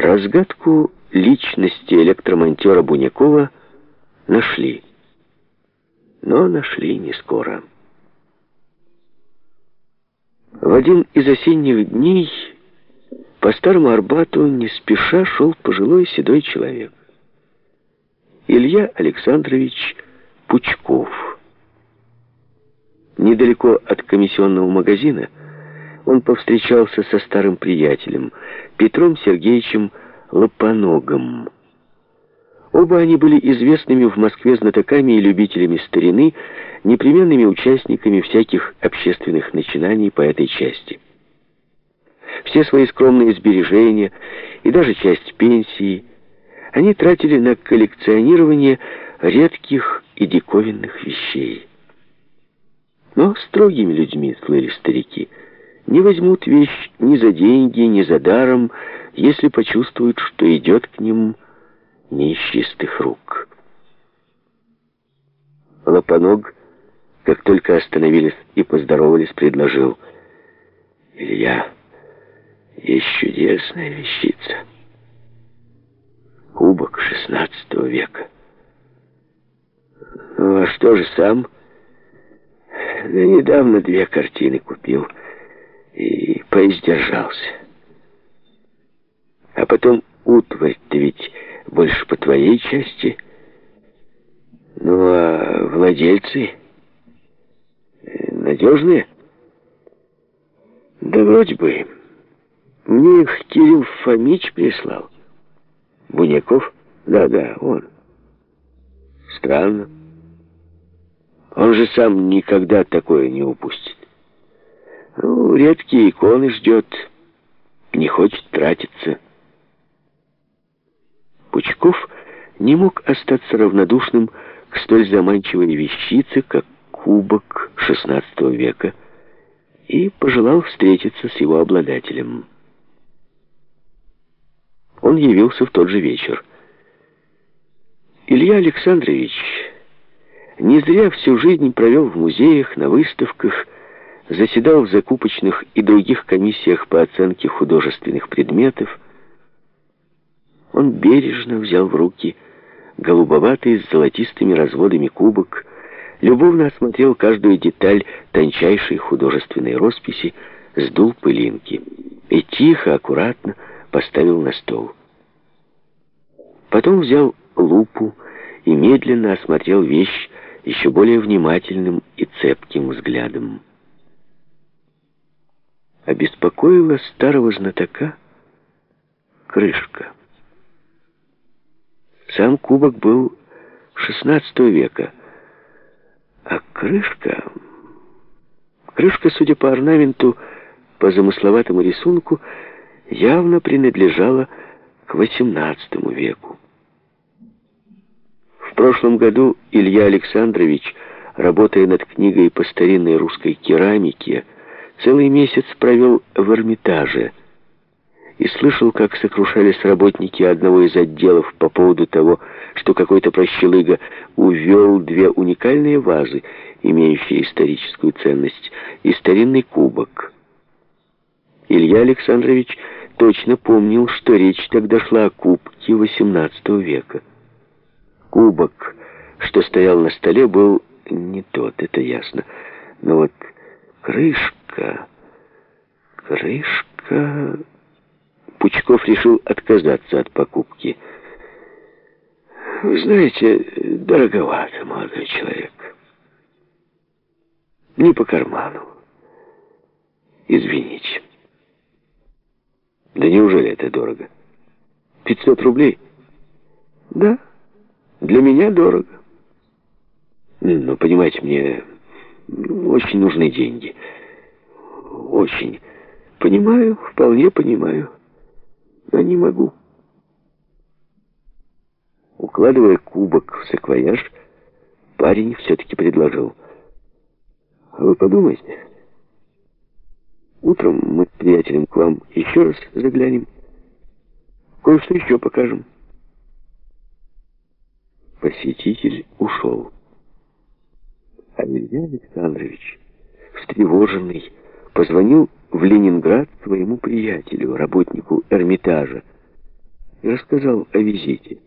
Разгадку личности электромонтера Бунякова нашли. Но нашли не скоро. В один из осенних дней по Старому Арбату не спеша шел пожилой седой человек. Илья Александрович Пучков. Недалеко от комиссионного магазина он повстречался со старым приятелем Петром Сергеевичем Лопоногом. Оба они были известными в Москве знатоками и любителями старины, непременными участниками всяких общественных начинаний по этой части. Все свои скромные сбережения и даже часть пенсии они тратили на коллекционирование редких и диковинных вещей. Но строгими людьми слыли старики. Не возьмут вещь ни за деньги, ни за даром, если почувствуют, что идет к ним не из чистых рук. Лопоног, как только остановились и поздоровались, предложил. «Илья, есть чудесная вещица. Кубок XVI века. Ну, а что же сам? Да недавно две картины купил и поиздержался. А потом утварь-то ведь больше по твоей части. Ну, а владельцы надежные? Да вроде бы. Мне их Кирилл Фомич прислал. Буняков? Да-да, он. Странно. Он же сам никогда такое не упустит. Ну, редкие иконы ждет, не хочет тратиться. Пучков не мог остаться равнодушным к столь заманчивой вещице, как кубок XVI века, и пожелал встретиться с его обладателем. Он явился в тот же вечер. Илья Александрович не зря всю жизнь провел в музеях, на выставках, заседал в закупочных и других комиссиях по оценке художественных предметов, он бережно взял в руки голубоватый с золотистыми разводами кубок, любовно осмотрел каждую деталь тончайшей художественной росписи, сдул пылинки и тихо, аккуратно поставил на стол. Потом взял лупу и медленно осмотрел вещь еще более внимательным и цепким взглядом. Обеспокоила старого знатока крышка. Сам кубок был XVI века, а крышка... Крышка, судя по орнаменту, по замысловатому рисунку, явно принадлежала к XVIII веку. В прошлом году Илья Александрович, работая над книгой по старинной русской керамике, целый месяц провел в Эрмитаже – и слышал, как сокрушались работники одного из отделов по поводу того, что какой-то прощелыга увел две уникальные вазы, имеющие историческую ценность, и старинный кубок. Илья Александрович точно помнил, что речь тогда шла о кубке XVIII века. Кубок, что стоял на столе, был не тот, это ясно. Но вот крышка... Крышка... Пучков решил отказаться от покупки. «Вы знаете, дороговато, молодой человек. Не по карману. Извините». «Да неужели это дорого? 500 рублей?» «Да, для меня дорого. Но, понимаете, мне очень нужны деньги. Очень. Понимаю, вполне понимаю». Но не могу. Укладывая кубок в саквояж, парень все-таки предложил. А вы подумайте. Утром мы с приятелем к вам еще раз заглянем. Кое-что еще покажем. Посетитель ушел. А Илья Александрович, встревоженный, позвонил в Ленинград своему приятелю, работнику Эрмитажа. и рассказал о визите.